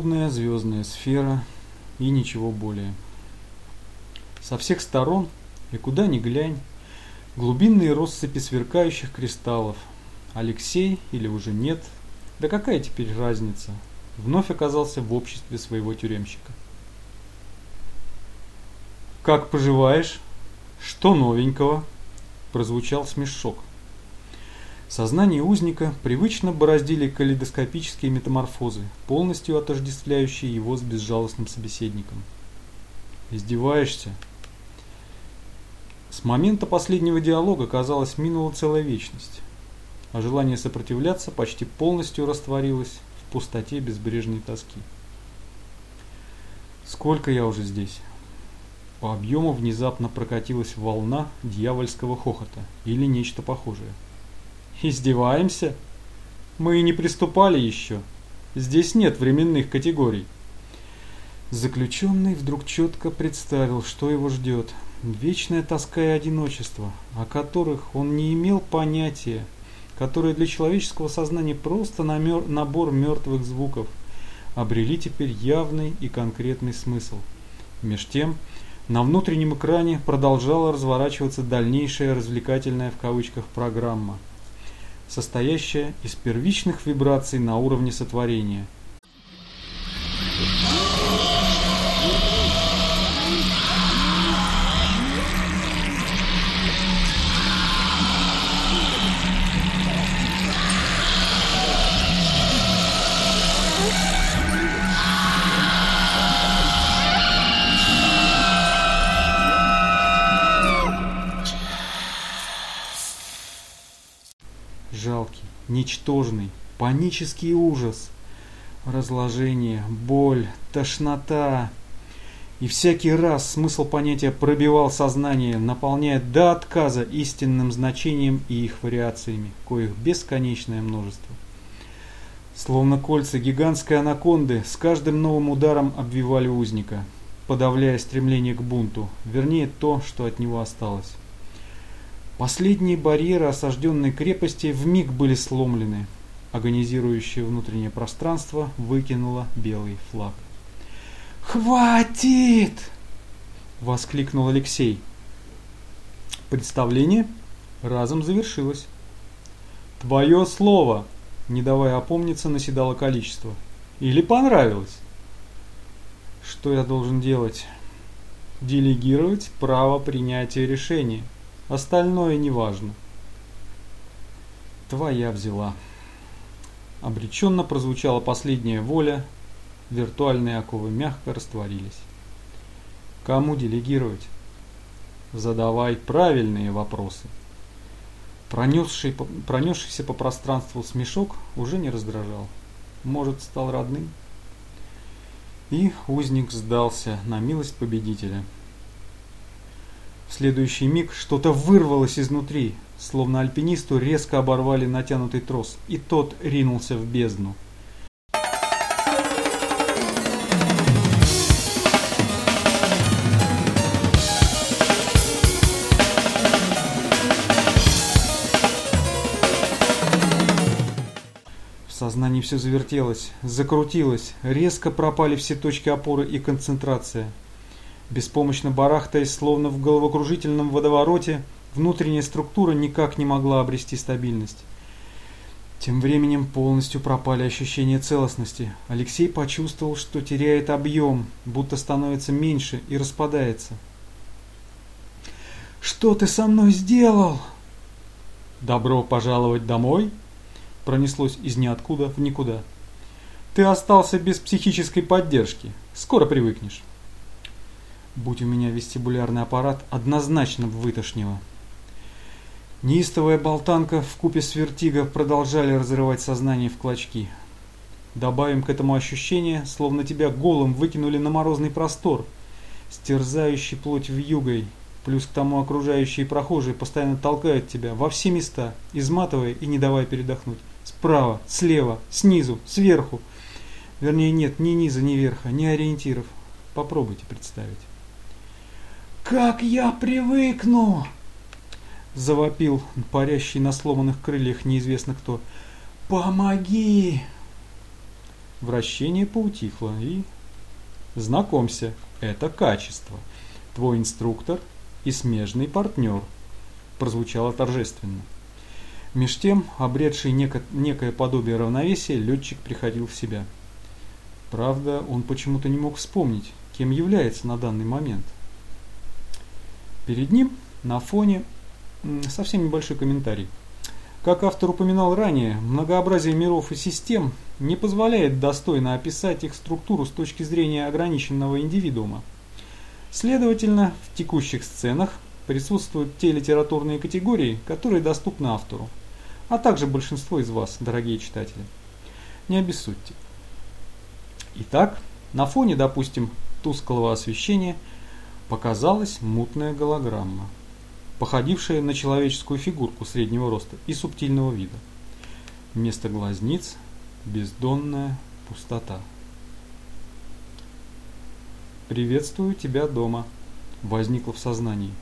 атмосфера и ничего более. Со всех сторон, и куда ни глянь, глубинные россыпи сверкающих кристаллов. Алексей или уже нет, да какая теперь разница, вновь оказался в обществе своего тюремщика. «Как поживаешь? Что новенького?» Прозвучал смешок. Сознание узника привычно бороздили калейдоскопические метаморфозы, полностью отождествляющие его с безжалостным собеседником. «Издеваешься?» С момента последнего диалога, казалось, минула целая вечность, а желание сопротивляться почти полностью растворилось в пустоте безбрежной тоски. «Сколько я уже здесь?» По объему внезапно прокатилась волна дьявольского хохота или нечто похожее. Издеваемся? Мы и не приступали еще. Здесь нет временных категорий. Заключенный вдруг четко представил, что его ждет. Вечная тоска и одиночество, о которых он не имел понятия, которые для человеческого сознания просто набор мертвых звуков, обрели теперь явный и конкретный смысл. Меж тем, на внутреннем экране продолжала разворачиваться дальнейшая развлекательная в кавычках программа – состоящая из первичных вибраций на уровне сотворения – ничтожный, панический ужас, разложение, боль, тошнота. И всякий раз смысл понятия пробивал сознание, наполняя до отказа истинным значением и их вариациями, коих бесконечное множество. Словно кольца гигантской анаконды с каждым новым ударом обвивали узника, подавляя стремление к бунту, вернее то, что от него осталось. Последние барьеры осажденной крепости в миг были сломлены. Агонизирующее внутреннее пространство выкинуло белый флаг. «Хватит!» – воскликнул Алексей. Представление разом завершилось. «Твое слово!» – не давая опомниться, наседало количество. «Или понравилось?» «Что я должен делать?» «Делегировать право принятия решения». Остальное неважно. Твоя взяла. Обреченно прозвучала последняя воля, виртуальные оковы мягко растворились. Кому делегировать? Задавай правильные вопросы. Пронесший, пронесшийся по пространству смешок уже не раздражал. Может, стал родным? И узник сдался на милость победителя. В следующий миг что-то вырвалось изнутри, словно альпинисту резко оборвали натянутый трос, и тот ринулся в бездну. Сознании все завертелось, закрутилось, резко пропали все точки опоры и концентрация – Беспомощно барахтаясь, словно в головокружительном водовороте, внутренняя структура никак не могла обрести стабильность. Тем временем полностью пропали ощущения целостности. Алексей почувствовал, что теряет объем, будто становится меньше и распадается. «Что ты со мной сделал?» «Добро пожаловать домой?» Пронеслось из ниоткуда в никуда. «Ты остался без психической поддержки. Скоро привыкнешь». Будь у меня вестибулярный аппарат, однозначно вытошнило. Неистовая болтанка в купе с вертиго продолжали разрывать сознание в клочки. Добавим к этому ощущение, словно тебя голым выкинули на морозный простор, стерзающий плоть вьюгой, плюс к тому окружающие прохожие постоянно толкают тебя во все места, изматывая и не давая передохнуть. Справа, слева, снизу, сверху. Вернее, нет ни низа, ни верха, ни ориентиров. Попробуйте представить. «Как я привыкну!» Завопил парящий на сломанных крыльях неизвестно кто. «Помоги!» Вращение поутихло, и Знакомься, это качество. Твой инструктор и смежный партнер. Прозвучало торжественно. Меж тем, обретший неко некое подобие равновесия, летчик приходил в себя. Правда, он почему-то не мог вспомнить, кем является на данный момент. Перед ним на фоне совсем небольшой комментарий. Как автор упоминал ранее, многообразие миров и систем не позволяет достойно описать их структуру с точки зрения ограниченного индивидуума. Следовательно, в текущих сценах присутствуют те литературные категории, которые доступны автору, а также большинство из вас, дорогие читатели. Не обессудьте. Итак, на фоне, допустим, тусклого освещения показалась мутная голограмма, походившая на человеческую фигурку среднего роста и субтильного вида. Вместо глазниц бездонная пустота. «Приветствую тебя дома», — возникло в сознании.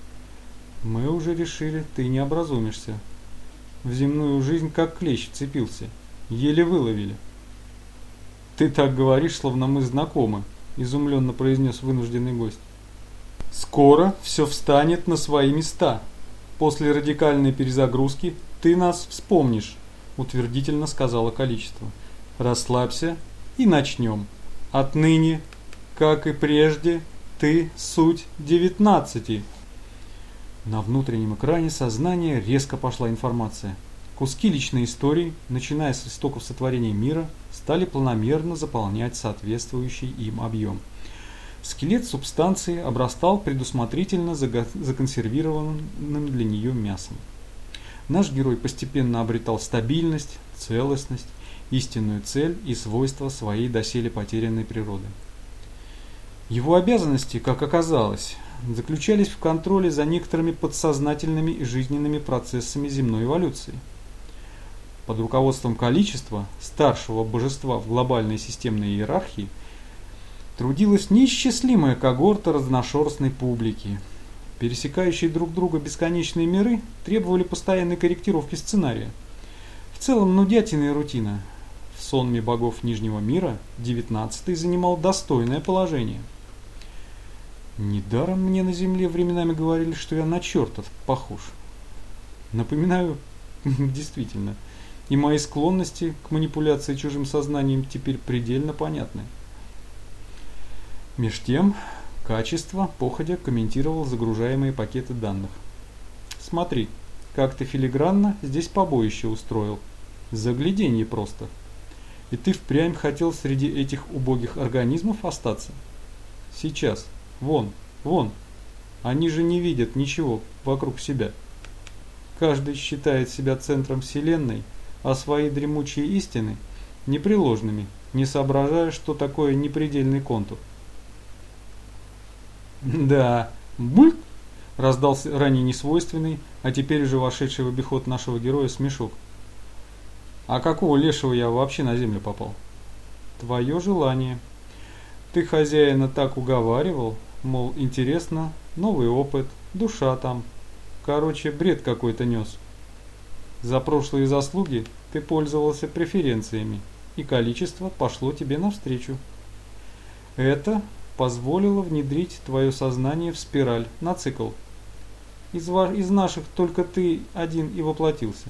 «Мы уже решили, ты не образумишься. В земную жизнь как клещ вцепился, еле выловили». «Ты так говоришь, словно мы знакомы», – изумленно произнес вынужденный гость. «Скоро все встанет на свои места. После радикальной перезагрузки ты нас вспомнишь», – утвердительно сказала количество. «Расслабься и начнем. Отныне, как и прежде, ты суть девятнадцати». На внутреннем экране сознания резко пошла информация – Куски личной истории, начиная с истоков сотворения мира, стали планомерно заполнять соответствующий им объем. Скелет субстанции обрастал предусмотрительно законсервированным для нее мясом. Наш герой постепенно обретал стабильность, целостность, истинную цель и свойства своей доселе потерянной природы. Его обязанности, как оказалось, заключались в контроле за некоторыми подсознательными и жизненными процессами земной эволюции – под руководством количества старшего божества в глобальной системной иерархии трудилась неисчислимая когорта разношерстной публики. Пересекающие друг друга бесконечные миры требовали постоянной корректировки сценария. В целом нудятина и рутина. В сонме богов Нижнего мира 19 занимал достойное положение. Недаром мне на земле временами говорили, что я на чертов похож. Напоминаю, действительно – и мои склонности к манипуляции чужим сознанием теперь предельно понятны. Меж тем, качество походя комментировал загружаемые пакеты данных. Смотри, как ты филигранно здесь побоище устроил. Загляденье просто. И ты впрямь хотел среди этих убогих организмов остаться? Сейчас. Вон, вон. Они же не видят ничего вокруг себя. Каждый считает себя центром Вселенной а свои дремучие истины непреложными, не соображая, что такое непредельный контур. Да, бульк! Раздался ранее несвойственный, а теперь уже вошедший в обиход нашего героя смешок. А какого лешего я вообще на землю попал? Твое желание. Ты хозяина так уговаривал, мол, интересно, новый опыт, душа там. Короче, бред какой-то нес. За прошлые заслуги ты пользовался преференциями, и количество пошло тебе навстречу. Это позволило внедрить твое сознание в спираль, на цикл. Из, из наших только ты один и воплотился.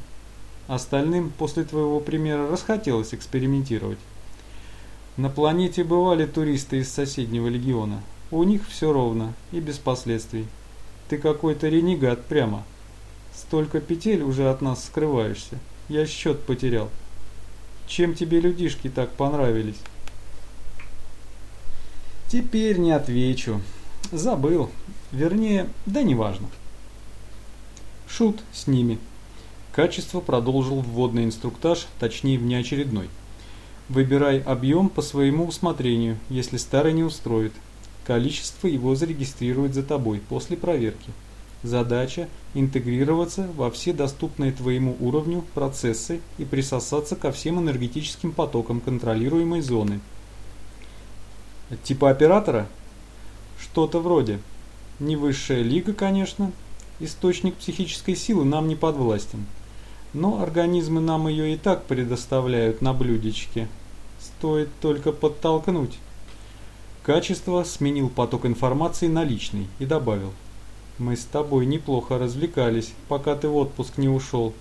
Остальным после твоего примера расхотелось экспериментировать. На планете бывали туристы из соседнего легиона. У них все ровно и без последствий. Ты какой-то ренегат прямо. Столько петель уже от нас скрываешься. Я счет потерял. Чем тебе людишки так понравились? Теперь не отвечу. Забыл. Вернее, да неважно. Шут с ними. Качество продолжил вводный инструктаж, точнее внеочередной. Выбирай объем по своему усмотрению, если старый не устроит. Количество его зарегистрирует за тобой после проверки. Задача – интегрироваться во все доступные твоему уровню процессы и присосаться ко всем энергетическим потокам контролируемой зоны. Типа оператора? Что-то вроде. Не высшая лига, конечно. Источник психической силы нам не подвластен. Но организмы нам ее и так предоставляют на блюдечке. Стоит только подтолкнуть. Качество сменил поток информации на личный и добавил. Мы с тобой неплохо развлекались, пока ты в отпуск не ушел.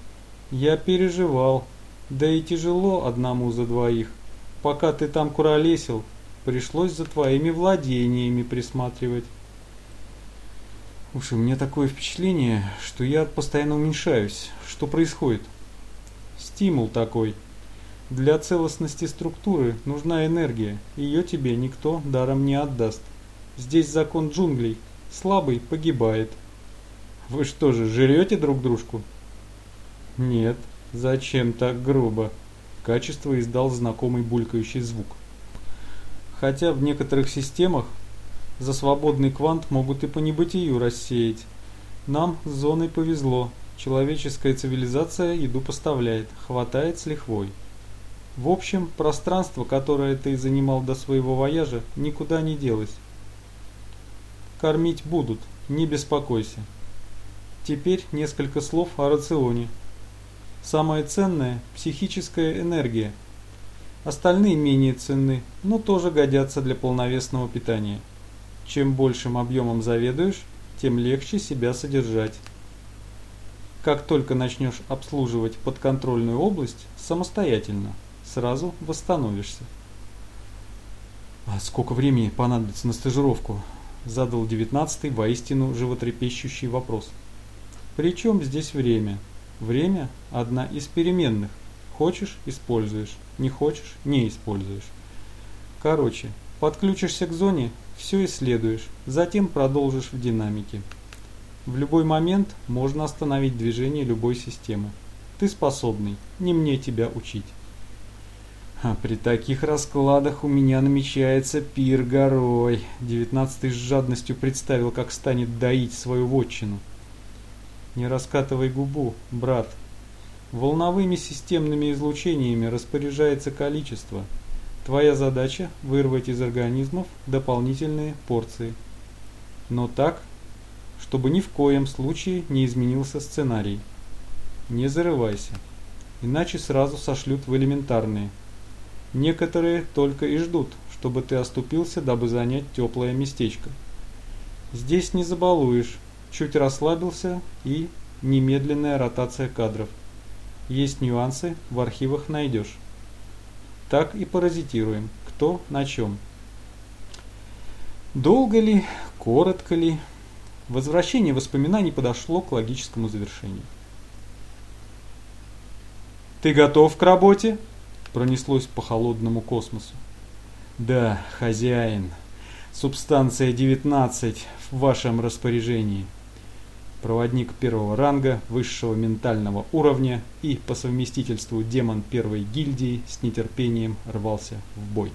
Я переживал, да и тяжело одному за двоих. Пока ты там куролесил, пришлось за твоими владениями присматривать. Уж у меня такое впечатление, что я постоянно уменьшаюсь. Что происходит? Стимул такой. Для целостности структуры нужна энергия, ее тебе никто даром не отдаст. Здесь закон джунглей. Слабый погибает. Вы что же, жрете друг дружку? Нет, зачем так грубо? Качество издал знакомый булькающий звук. Хотя в некоторых системах за свободный квант могут и по небытию рассеять. Нам с зоной повезло. Человеческая цивилизация еду поставляет, хватает с лихвой. В общем, пространство, которое ты занимал до своего вояжа, никуда не делось. Кормить будут, не беспокойся. Теперь несколько слов о рационе. Самое ценное – психическая энергия. Остальные менее ценны, но тоже годятся для полновесного питания. Чем большим объемом заведуешь, тем легче себя содержать. Как только начнешь обслуживать подконтрольную область самостоятельно – сразу восстановишься. «А сколько времени понадобится на стажировку?» – задал девятнадцатый воистину животрепещущий вопрос. «Причем здесь время? Время – одна из переменных. Хочешь – используешь, не хочешь – не используешь. Короче, подключишься к зоне, все исследуешь, затем продолжишь в динамике. В любой момент можно остановить движение любой системы. Ты способный, не мне тебя учить. А при таких раскладах у меня намечается пир горой. Девятнадцатый с жадностью представил, как станет доить свою вотчину. Не раскатывай губу, брат. Волновыми системными излучениями распоряжается количество. Твоя задача – вырвать из организмов дополнительные порции. Но так, чтобы ни в коем случае не изменился сценарий. Не зарывайся, иначе сразу сошлют в элементарные – Некоторые только и ждут, чтобы ты оступился, дабы занять теплое местечко. Здесь не забалуешь, чуть расслабился и немедленная ротация кадров. Есть нюансы, в архивах найдешь. Так и паразитируем, кто на чем. Долго ли, коротко ли, возвращение воспоминаний подошло к логическому завершению. «Ты готов к работе?» пронеслось по холодному космосу. Да, хозяин. Субстанция 19 в вашем распоряжении. Проводник первого ранга, высшего ментального уровня и по совместительству демон первой гильдии с нетерпением рвался в бой.